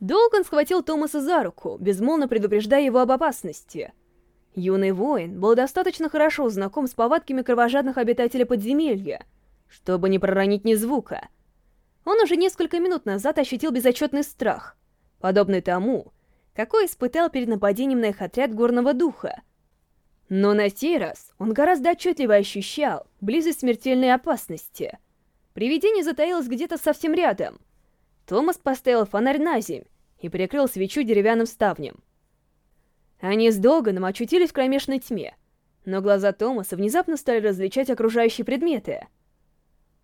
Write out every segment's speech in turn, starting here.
Долган схватил Томаса за руку, безмолвно предупреждая его об опасности. Юный воин был достаточно хорошо знаком с повадками кровожадных обитателей подземелья, чтобы не проронить ни звука. Он уже несколько минут назад ощутил безотчетный страх, подобный тому, какой испытал перед нападением на их отряд горного духа. Но на сей раз он гораздо отчетливо ощущал близость смертельной опасности. Привидение затаилось где-то совсем рядом. Томас поставил фонарь на земь и прикрыл свечу деревянным ставнем. Они с Доганом очутились в кромешной тьме, но глаза Томаса внезапно стали различать окружающие предметы.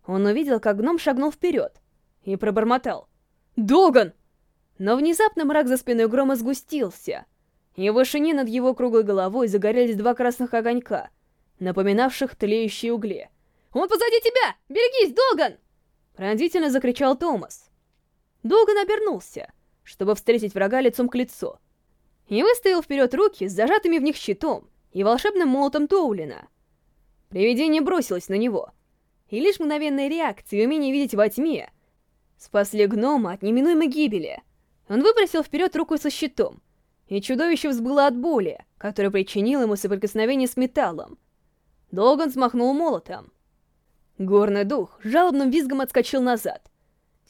Он увидел, как гном шагнул вперед и пробормотал. «Доган!» Но внезапно мрак за спиной грома сгустился, и в вышине над его круглой головой загорелись два красных огонька, напоминавших тлеющие угли. «Он позади тебя! Берегись, Доган!» Пронзительно закричал Томас. Доган обернулся, чтобы встретить врага лицом к лицу, и выставил вперед руки с зажатыми в них щитом и волшебным молотом Тоулина. Привидение бросилось на него, и лишь мгновенная реакция и умение видеть во тьме спасли гнома от неминуемой гибели — он выбросил вперед руку со щитом, и чудовище взбыло от боли, которая причинила ему соприкосновение с металлом. Долго он смахнул молотом. Горный дух жалобным визгом отскочил назад.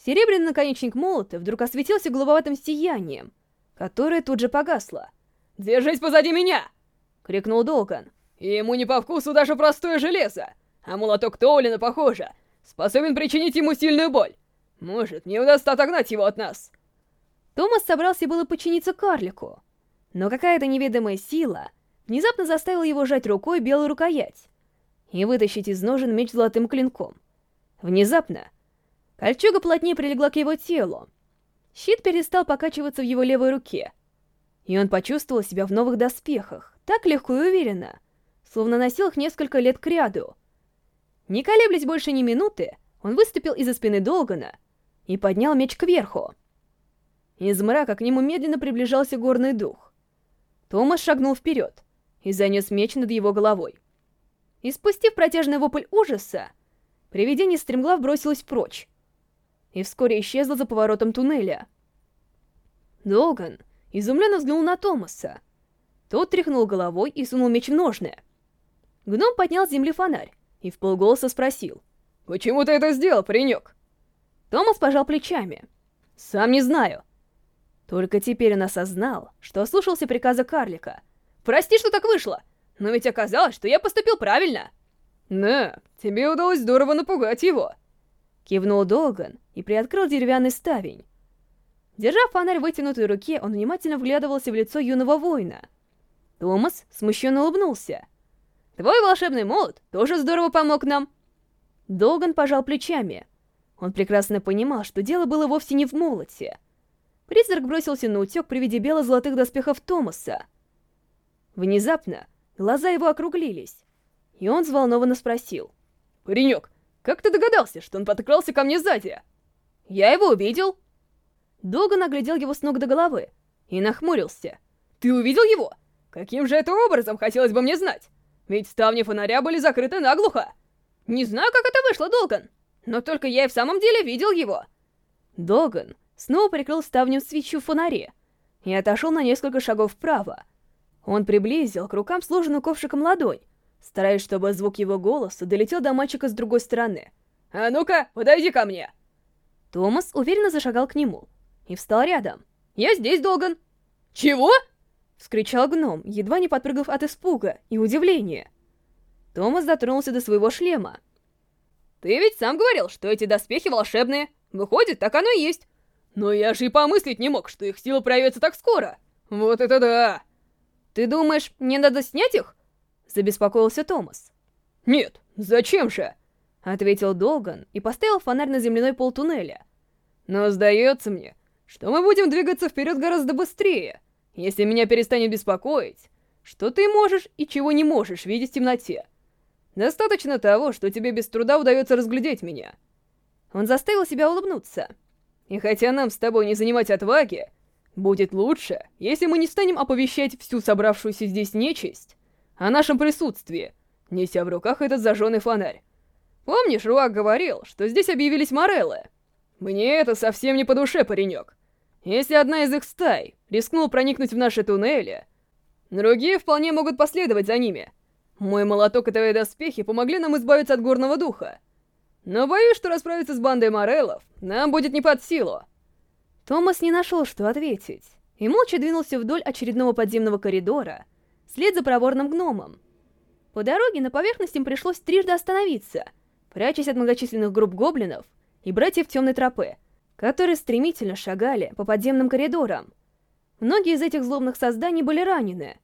Серебряный наконечник молота вдруг осветился голубоватым сиянием, которое тут же погасло. «Держись позади меня!» — крикнул Долган. «Ему не по вкусу даже простое железо, а молоток Тоулина, похоже, способен причинить ему сильную боль. Может, мне удастся отогнать его от нас?» Томас собрался было подчиниться карлику, но какая-то неведомая сила внезапно заставила его сжать рукой белую рукоять и вытащить из ножен меч золотым клинком. Внезапно кольчуга плотнее прилегла к его телу, щит перестал покачиваться в его левой руке, и он почувствовал себя в новых доспехах, так легко и уверенно, словно носил их несколько лет кряду. Не колеблясь больше ни минуты, он выступил из-за спины Долгана и поднял меч кверху. Из мрака к нему медленно приближался горный дух. Томас шагнул вперед и занес меч над его головой. И спустив протяжный вопль ужаса, привидение стремглав бросилось прочь и вскоре исчезло за поворотом туннеля. Долган изумленно взглянул на Томаса. Тот тряхнул головой и сунул меч в ножны. Гном поднял с земли фонарь и в полголоса спросил. «Почему ты это сделал, паренек?» Томас пожал плечами. «Сам не знаю. Только теперь он осознал, что ослушался приказа карлика. «Прости, что так вышло, но ведь оказалось, что я поступил правильно!» «Да, тебе удалось здорово напугать его!» Кивнул Долган и приоткрыл деревянный ставень. Держа фонарь в вытянутой руке, он внимательно вглядывался в лицо юного воина. Томас смущенно улыбнулся. «Твой волшебный молот тоже здорово помог нам!» Долган пожал плечами. Он прекрасно понимал, что дело было вовсе не в молоте. Призрак бросился на утек при виде бело-золотых доспехов Томаса. Внезапно глаза его округлились, и он взволнованно спросил. «Паренек, как ты догадался, что он подкрался ко мне сзади?» «Я его увидел». Долго наглядел его с ног до головы и нахмурился. «Ты увидел его? Каким же это образом, хотелось бы мне знать? Ведь ставни фонаря были закрыты наглухо. Не знаю, как это вышло, Долган, но только я и в самом деле видел его». Доган снова прикрыл ставню свечу в фонаре и отошел на несколько шагов вправо. Он приблизил к рукам сложенную ковшиком ладонь, стараясь, чтобы звук его голоса долетел до мальчика с другой стороны. «А ну-ка, подойди ко мне!» Томас уверенно зашагал к нему и встал рядом. «Я здесь, Долган!» «Чего?» — вскричал гном, едва не подпрыгав от испуга и удивления. Томас дотронулся до своего шлема. «Ты ведь сам говорил, что эти доспехи волшебные. Выходит, так оно и есть. Но я же и помыслить не мог, что их сила проявится так скоро. Вот это да! Ты думаешь, мне надо снять их? Забеспокоился Томас. Нет, зачем же? Ответил Долган и поставил фонарь на земляной пол туннеля. Но сдается мне, что мы будем двигаться вперед гораздо быстрее, если меня перестанет беспокоить, что ты можешь и чего не можешь видеть в темноте. Достаточно того, что тебе без труда удается разглядеть меня. Он заставил себя улыбнуться. И хотя нам с тобой не занимать отваги, будет лучше, если мы не станем оповещать всю собравшуюся здесь нечисть о нашем присутствии, неся в руках этот зажженный фонарь. Помнишь, Руак говорил, что здесь объявились Мореллы? Мне это совсем не по душе, паренек. Если одна из их стай рискнула проникнуть в наши туннели, другие вполне могут последовать за ними. Мой молоток и твои доспехи помогли нам избавиться от горного духа. Но боюсь, что расправиться с бандой Мореллов нам будет не под силу. Томас не нашел, что ответить, и молча двинулся вдоль очередного подземного коридора, вслед за проворным гномом. По дороге на поверхность им пришлось трижды остановиться, прячась от многочисленных групп гоблинов и братьев темной тропы, которые стремительно шагали по подземным коридорам. Многие из этих злобных созданий были ранены,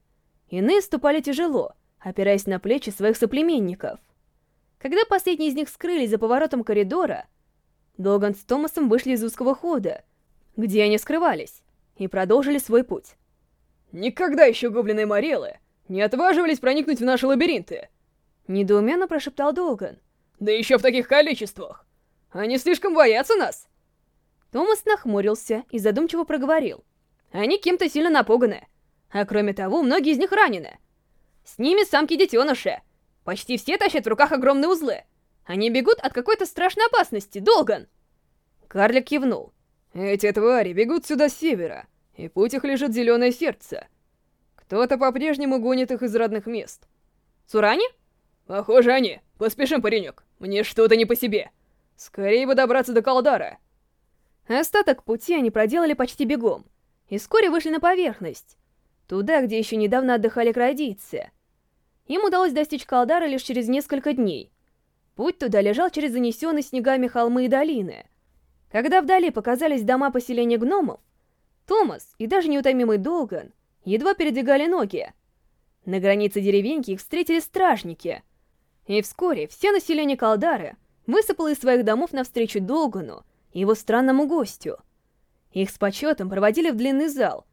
иные ступали тяжело, опираясь на плечи своих соплеменников. Когда последние из них скрылись за поворотом коридора, Долган с Томасом вышли из узкого хода, где они скрывались, и продолжили свой путь. «Никогда еще гоблины Морелы не отваживались проникнуть в наши лабиринты!» Недоуменно прошептал Долган. «Да еще в таких количествах! Они слишком боятся нас!» Томас нахмурился и задумчиво проговорил. «Они кем-то сильно напуганы. А кроме того, многие из них ранены. С ними самки-детеныши. Почти все тащат в руках огромные узлы. Они бегут от какой-то страшной опасности, Долган!» Карлик кивнул. «Эти твари бегут сюда с севера, и путь их лежит зеленое сердце. Кто-то по-прежнему гонит их из родных мест. Цурани? Похоже, они. Поспешим, паренек. Мне что-то не по себе. Скорее бы добраться до Калдара. Остаток пути они проделали почти бегом, и вскоре вышли на поверхность, туда, где еще недавно отдыхали крадийцы. Им удалось достичь Калдара лишь через несколько дней. Путь туда лежал через занесенные снегами холмы и долины. Когда вдали показались дома поселения гномов, Томас и даже неутомимый Долган едва передвигали ноги. На границе деревеньки их встретили стражники. И вскоре все население Калдары высыпало из своих домов навстречу Долгану и его странному гостю. Их с почетом проводили в длинный зал.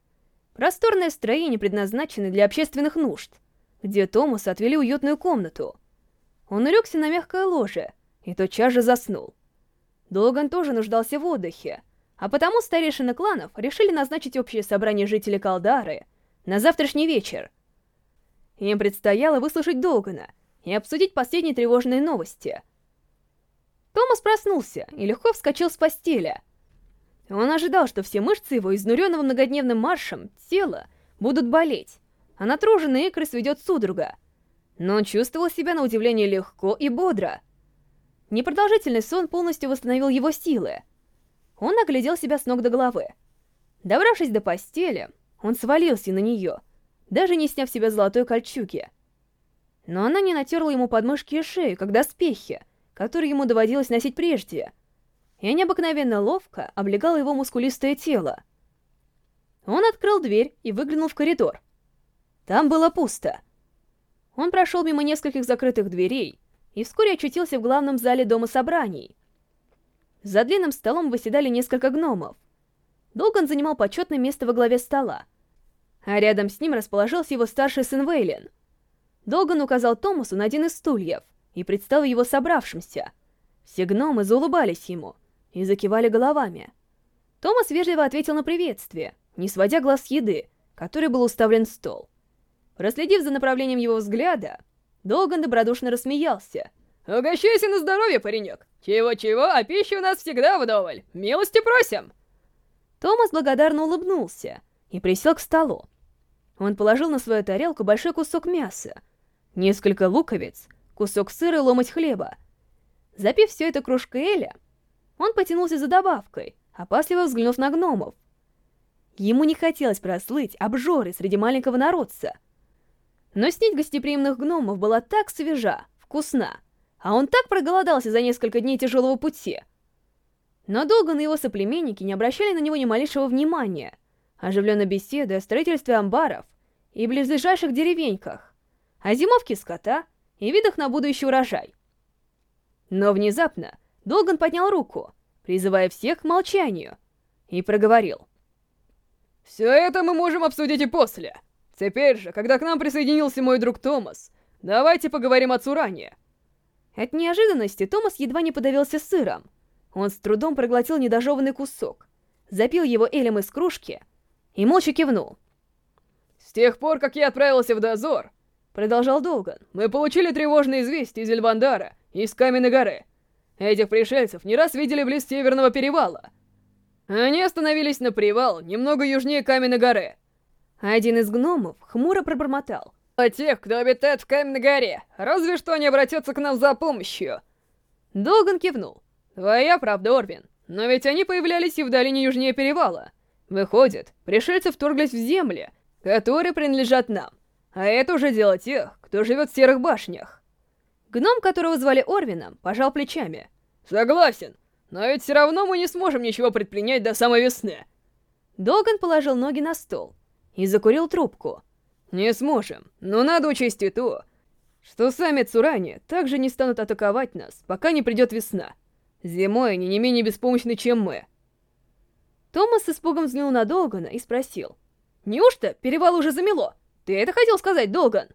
Просторное строение, предназначенное для общественных нужд, где Томасу отвели уютную комнату. Он улегся на мягкое ложе и тотчас же заснул. Долган тоже нуждался в отдыхе, а потому старейшины кланов решили назначить общее собрание жителей Калдары на завтрашний вечер. Им предстояло выслушать Долгана и обсудить последние тревожные новости — Томас проснулся и легко вскочил с постели. Он ожидал, что все мышцы его, изнуренного многодневным маршем, тела, будут болеть, а натруженные икры сведет судорога. Но он чувствовал себя на удивление легко и бодро. Непродолжительный сон полностью восстановил его силы. Он оглядел себя с ног до головы. Добравшись до постели, он свалился на нее, даже не сняв себя золотой кольчуги. Но она не натерла ему подмышки и шею, как доспехи, который ему доводилось носить прежде, и необыкновенно ловко облегало его мускулистое тело. Он открыл дверь и выглянул в коридор. Там было пусто. Он прошел мимо нескольких закрытых дверей и вскоре очутился в главном зале Дома собраний. За длинным столом выседали несколько гномов. Долган занимал почетное место во главе стола, а рядом с ним расположился его старший сын Вейлен. Долган указал Томасу на один из стульев и представил его собравшимся. Все гномы заулыбались ему и закивали головами. Томас вежливо ответил на приветствие, не сводя глаз с еды, которой был уставлен стол. Проследив за направлением его взгляда, Долган добродушно рассмеялся. «Угощайся на здоровье, паренек! Чего-чего, а пищи у нас всегда вдоволь! Милости просим!» Томас благодарно улыбнулся и присел к столу. Он положил на свою тарелку большой кусок мяса, несколько луковиц кусок сыра и ломоть хлеба. Запив все это кружкой Эля, он потянулся за добавкой, опасливо взглянув на гномов. Ему не хотелось прослыть обжоры среди маленького народца. Но снить гостеприимных гномов была так свежа, вкусна, а он так проголодался за несколько дней тяжелого пути. Но долго на его соплеменники не обращали на него ни малейшего внимания, оживленно беседуя о строительстве амбаров и близлежащих деревеньках, о зимовке скота и видах на будущий урожай. Но внезапно Долган поднял руку, призывая всех к молчанию, и проговорил. «Все это мы можем обсудить и после. Теперь же, когда к нам присоединился мой друг Томас, давайте поговорим о Цуране». От неожиданности Томас едва не подавился сыром. Он с трудом проглотил недожеванный кусок, запил его элем из кружки и молча кивнул. «С тех пор, как я отправился в дозор, Продолжал Долган. «Мы получили тревожные известия из Эльвандара, из Каменной горы. Этих пришельцев не раз видели близ Северного перевала. Они остановились на привал, немного южнее Каменной горы. Один из гномов хмуро пробормотал. А тех, кто обитает в Каменной горе, разве что они обратятся к нам за помощью. Долган кивнул. Твоя правда, Орвин. Но ведь они появлялись и в долине южнее перевала. Выходит, пришельцы вторглись в земли, которые принадлежат нам. А это уже дело тех, кто живет в серых башнях. Гном, которого звали Орвином, пожал плечами. Согласен, но ведь все равно мы не сможем ничего предпринять до самой весны. Долган положил ноги на стол и закурил трубку. Не сможем, но надо учесть и то, что сами Цурани также не станут атаковать нас, пока не придет весна. Зимой они не менее беспомощны, чем мы. Томас с испугом взглянул на Долгана и спросил. «Неужто перевал уже замело? Ты это хотел сказать, Долган?»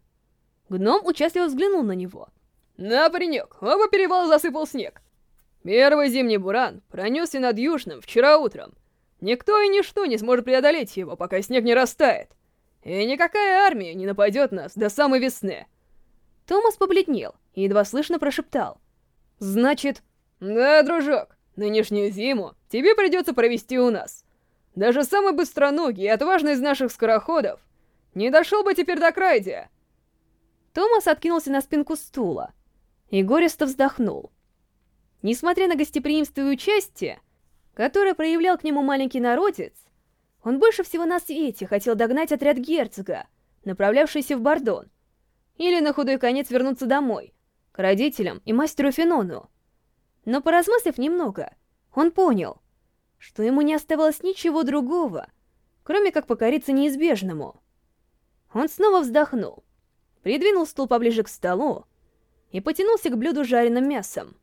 Гном участливо взглянул на него. «На, паренек, оба перевала засыпал снег. Первый зимний буран пронесся над Южным вчера утром. Никто и ничто не сможет преодолеть его, пока снег не растает. И никакая армия не нападет нас до самой весны». Томас побледнел и едва слышно прошептал. «Значит, «Да, дружок, нынешнюю зиму тебе придется провести у нас. Даже самый быстроногий и отважный из наших скороходов не дошел бы теперь до Крайдия». Томас откинулся на спинку стула и горестно вздохнул. Несмотря на гостеприимство и участие, которое проявлял к нему маленький народец, он больше всего на свете хотел догнать отряд герцога, направлявшийся в Бордон, или на худой конец вернуться домой, к родителям и мастеру Фенону. Но поразмыслив немного, он понял, что ему не оставалось ничего другого, кроме как покориться неизбежному. Он снова вздохнул, придвинул стул поближе к столу и потянулся к блюду с жареным мясом.